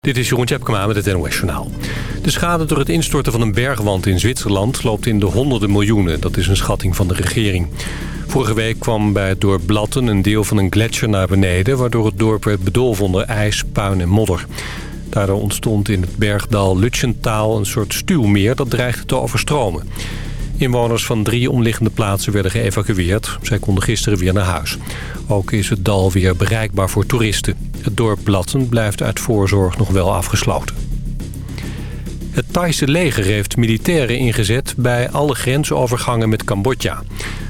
Dit is Jeroen Tjepkema met het NOS Journaal. De schade door het instorten van een bergwand in Zwitserland loopt in de honderden miljoenen. Dat is een schatting van de regering. Vorige week kwam bij het dorp Blatten een deel van een gletsjer naar beneden... waardoor het dorp werd bedolven onder ijs, puin en modder. Daardoor ontstond in het bergdal Lutschentaal een soort stuwmeer dat dreigde te overstromen. Inwoners van drie omliggende plaatsen werden geëvacueerd. Zij konden gisteren weer naar huis. Ook is het dal weer bereikbaar voor toeristen. Het dorp Blatten blijft uit voorzorg nog wel afgesloten. Het Thaise leger heeft militairen ingezet bij alle grensovergangen met Cambodja.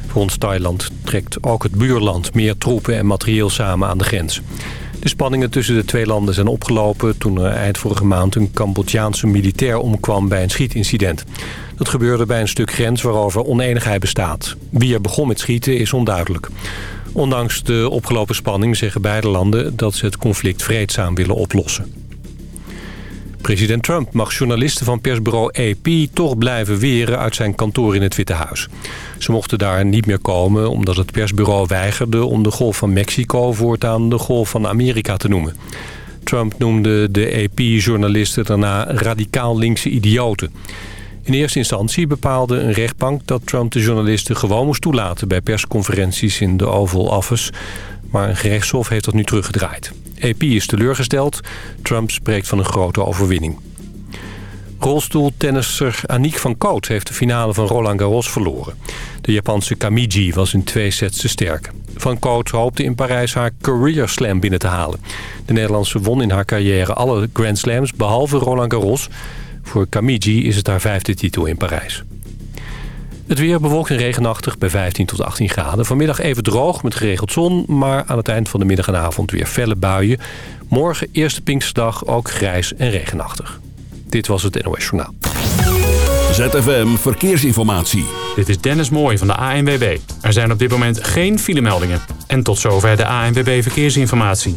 Volgens Thailand trekt ook het buurland meer troepen en materieel samen aan de grens. De spanningen tussen de twee landen zijn opgelopen toen er eind vorige maand een Cambodjaanse militair omkwam bij een schietincident. Dat gebeurde bij een stuk grens waarover oneenigheid bestaat. Wie er begon met schieten is onduidelijk. Ondanks de opgelopen spanning zeggen beide landen dat ze het conflict vreedzaam willen oplossen. President Trump mag journalisten van persbureau AP toch blijven weren uit zijn kantoor in het Witte Huis. Ze mochten daar niet meer komen omdat het persbureau weigerde om de Golf van Mexico voortaan de Golf van Amerika te noemen. Trump noemde de AP-journalisten daarna radicaal linkse idioten. In eerste instantie bepaalde een rechtbank dat Trump de journalisten gewoon moest toelaten bij persconferenties in de Oval Office. Maar een gerechtshof heeft dat nu teruggedraaid. AP is teleurgesteld. Trump spreekt van een grote overwinning. Rolstoeltennisser Aniek van Koot heeft de finale van Roland Garros verloren. De Japanse Kamiji was in twee sets te sterk. Van Koot hoopte in Parijs haar career slam binnen te halen. De Nederlandse won in haar carrière alle Grand Slams behalve Roland Garros. Voor Kamiji is het haar vijfde titel in Parijs. Het weer bewolkt en regenachtig bij 15 tot 18 graden. Vanmiddag even droog met geregeld zon, maar aan het eind van de middag en avond weer felle buien. Morgen, eerste Pinksterdag, ook grijs en regenachtig. Dit was het NOS Journaal. ZFM Verkeersinformatie. Dit is Dennis Mooij van de ANWB. Er zijn op dit moment geen filemeldingen. En tot zover de ANWB Verkeersinformatie.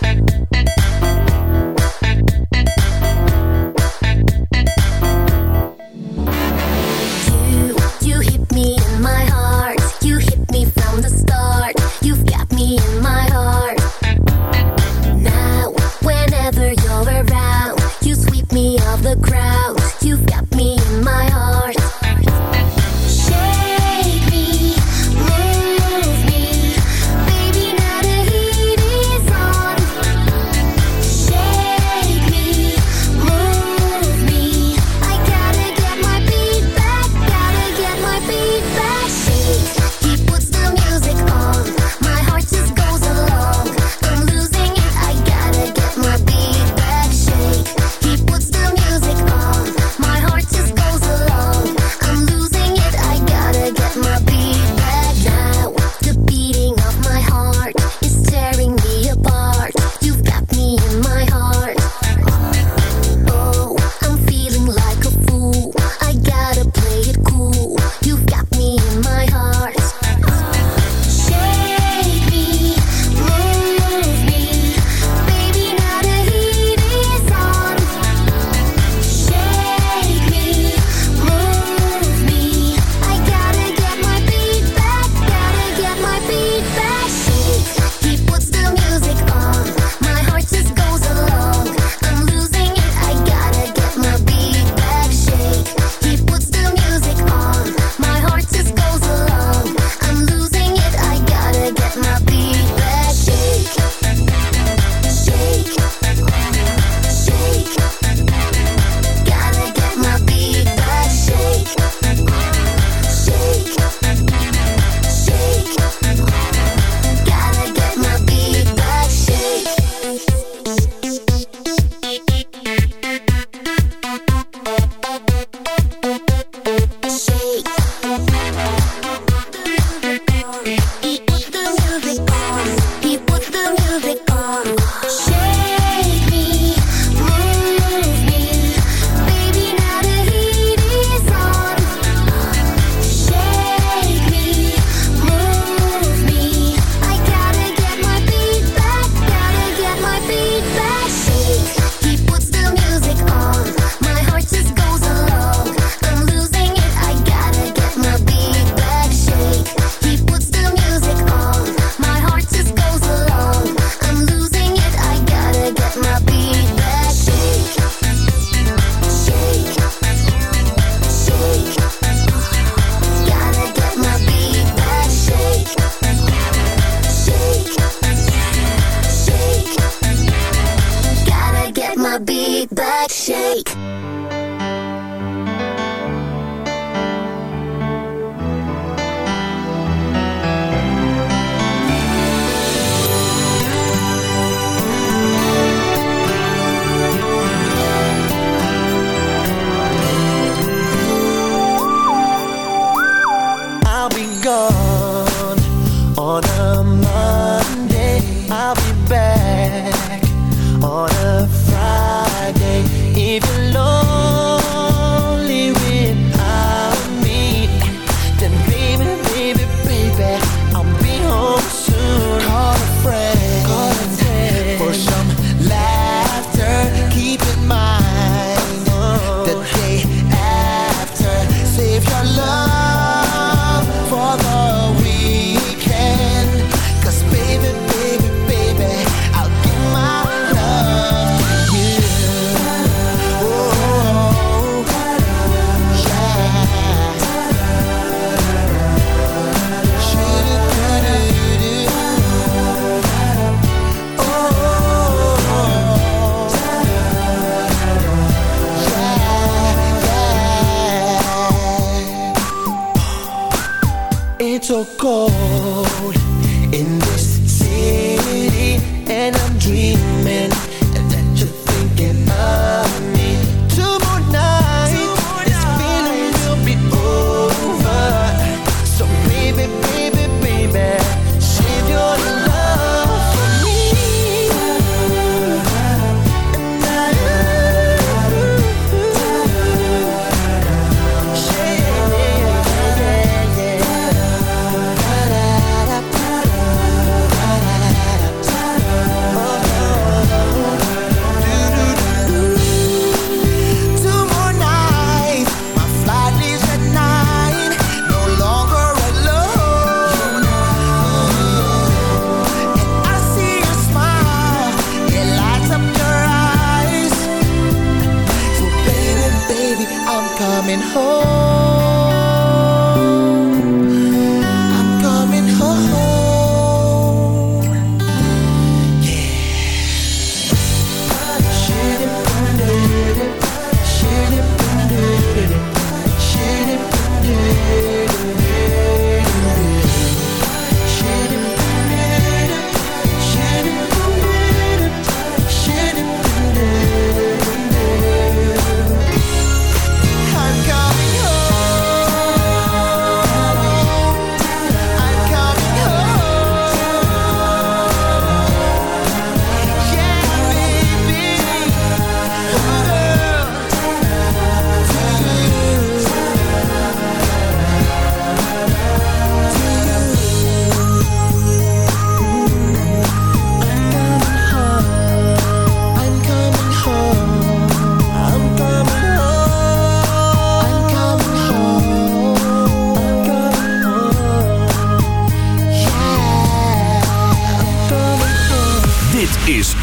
in this city, and I'm dreaming.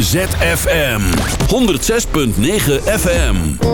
ZFM 106.9 FM.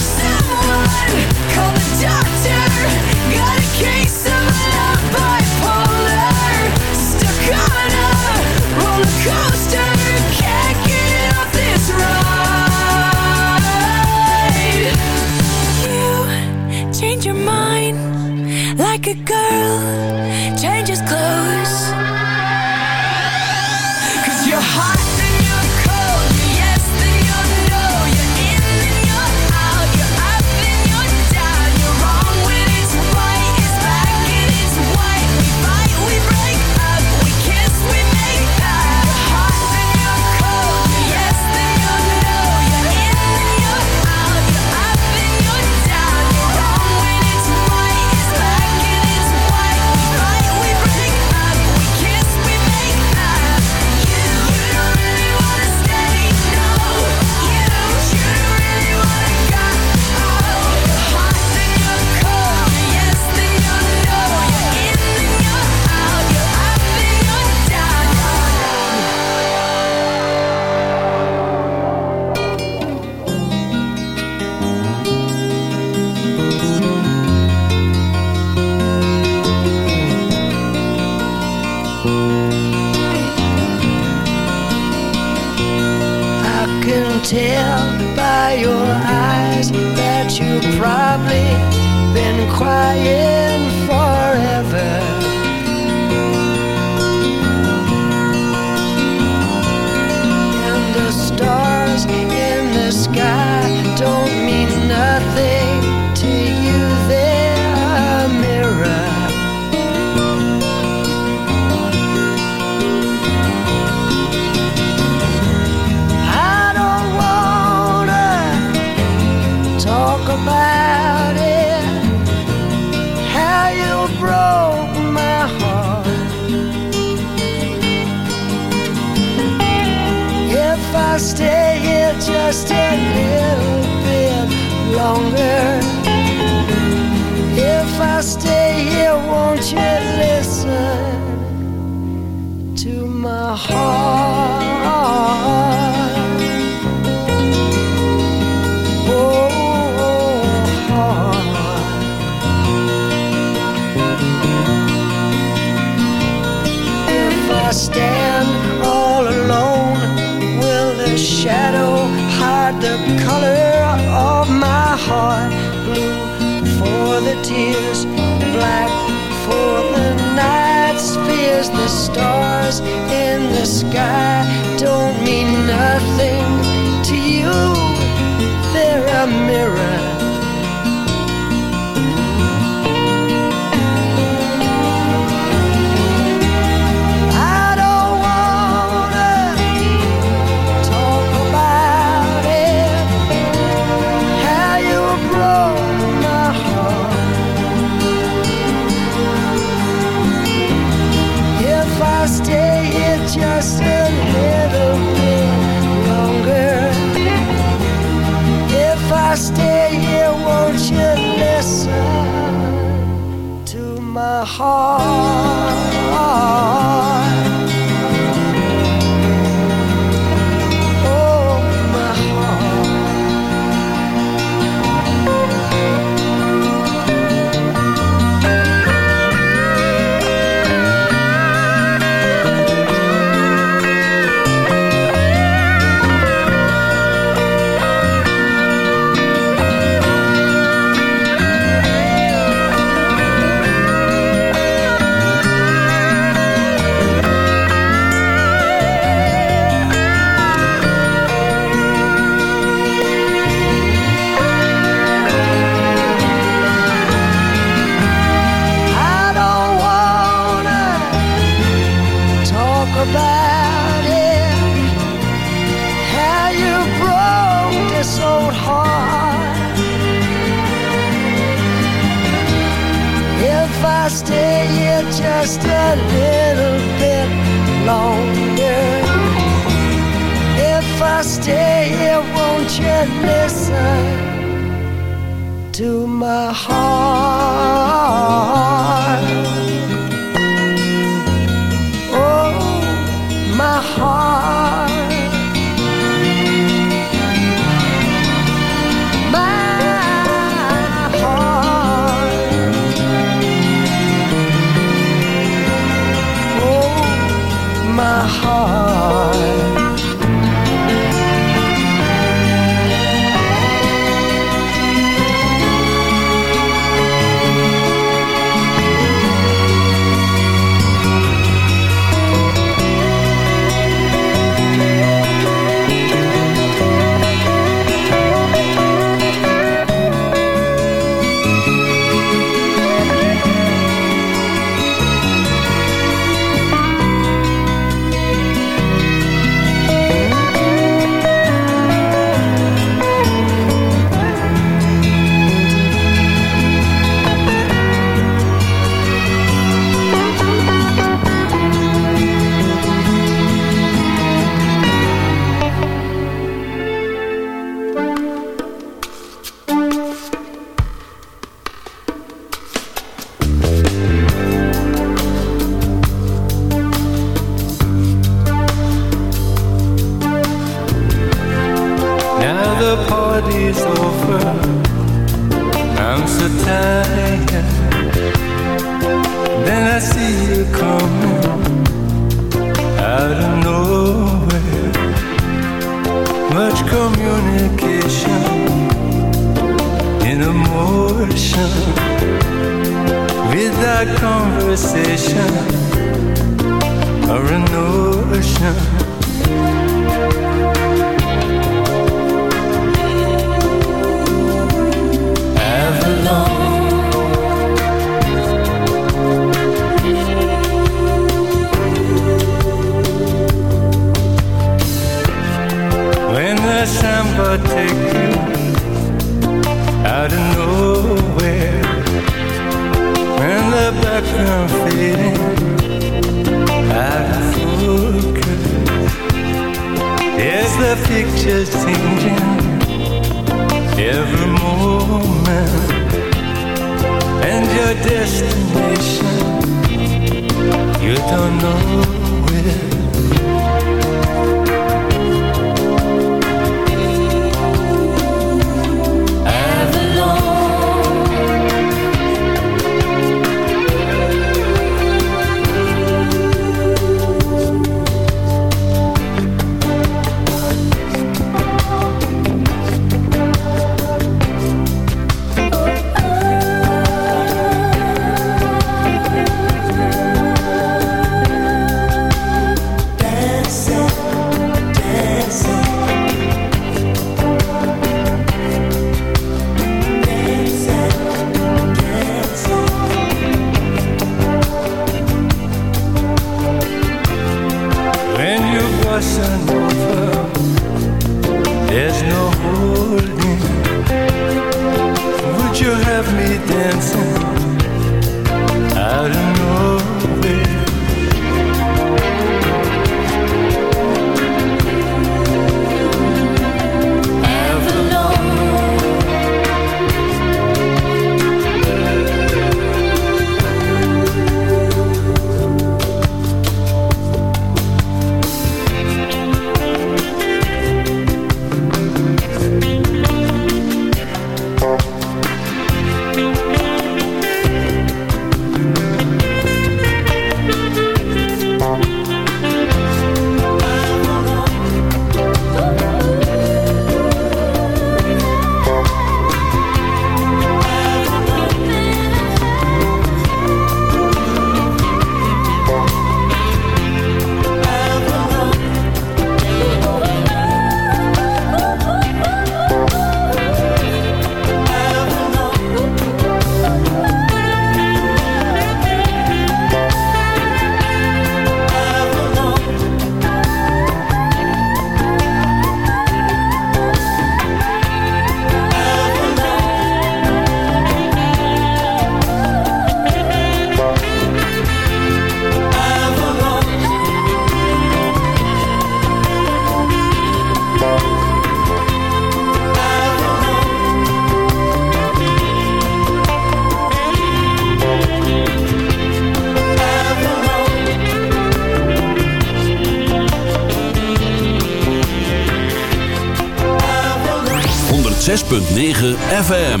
.9 FM.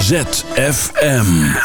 ZFM.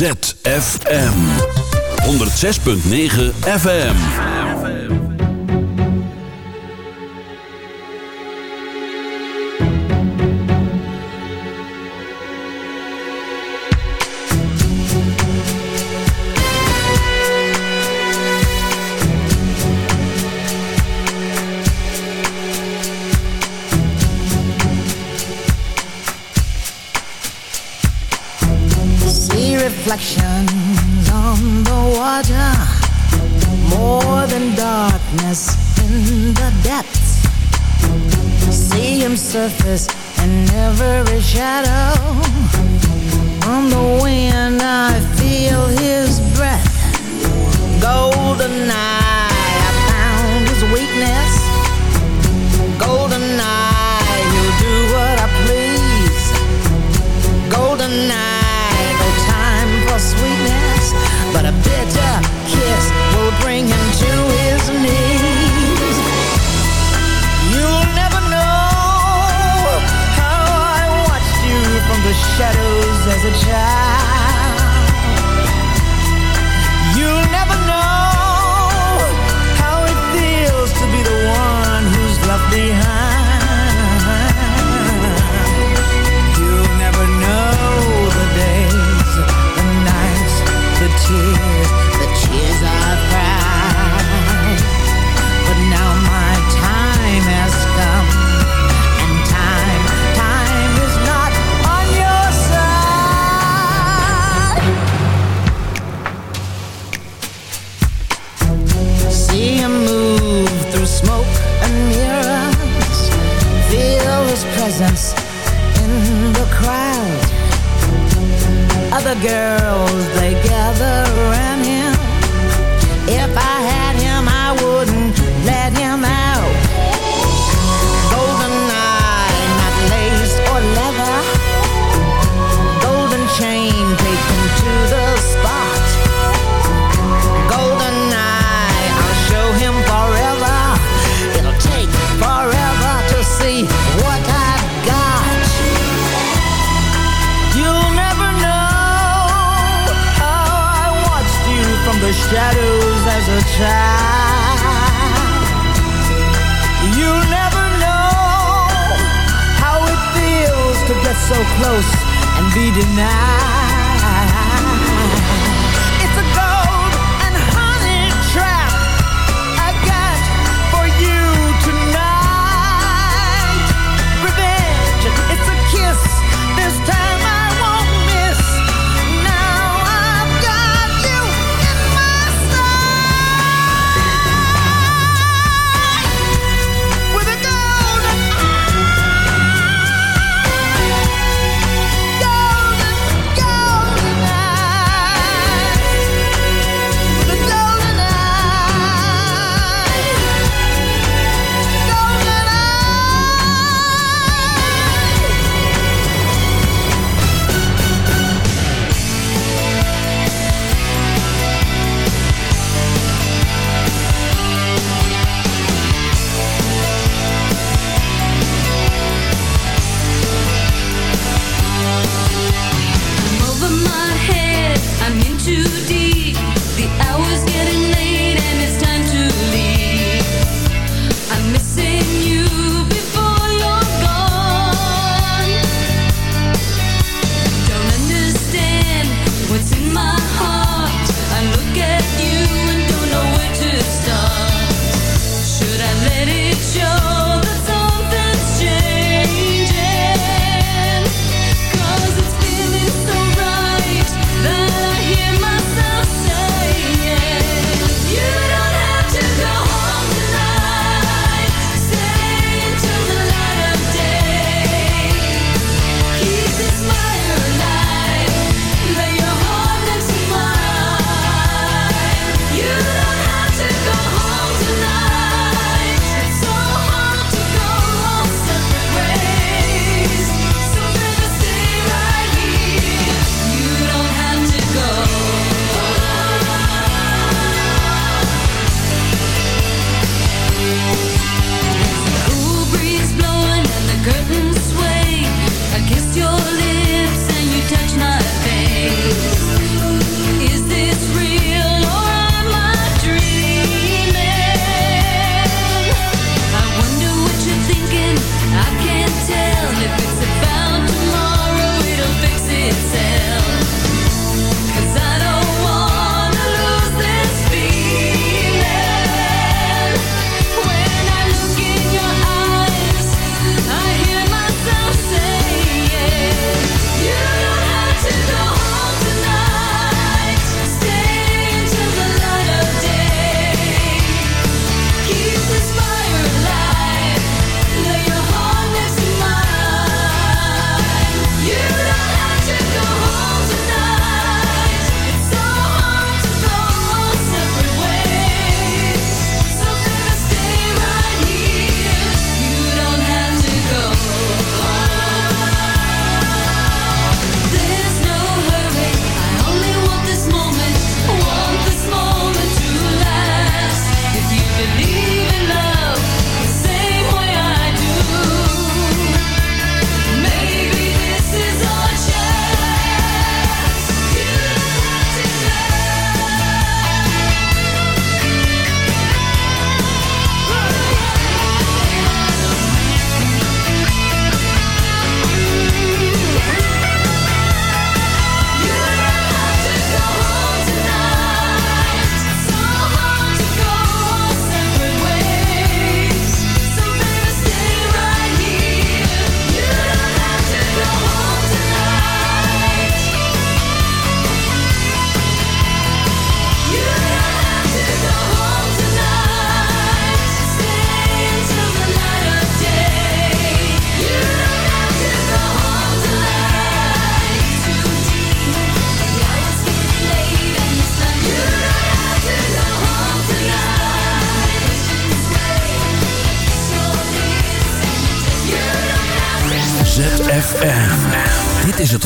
ZFM 106.9 FM.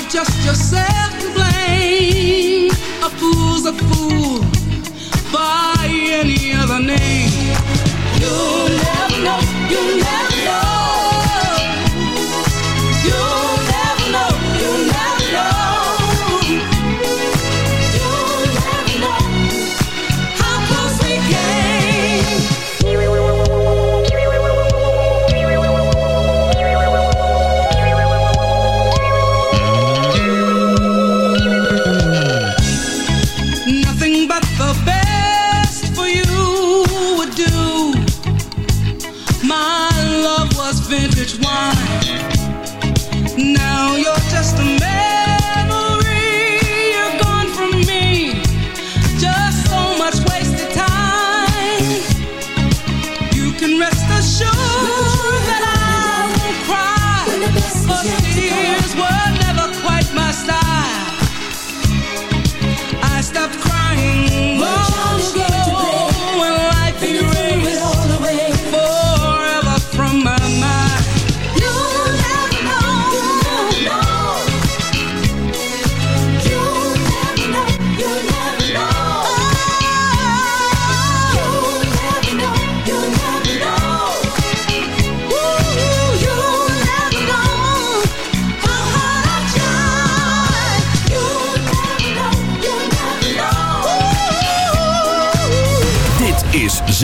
have just yourself to blame. A fool's a fool by any other name. You'll never know, You'll never know.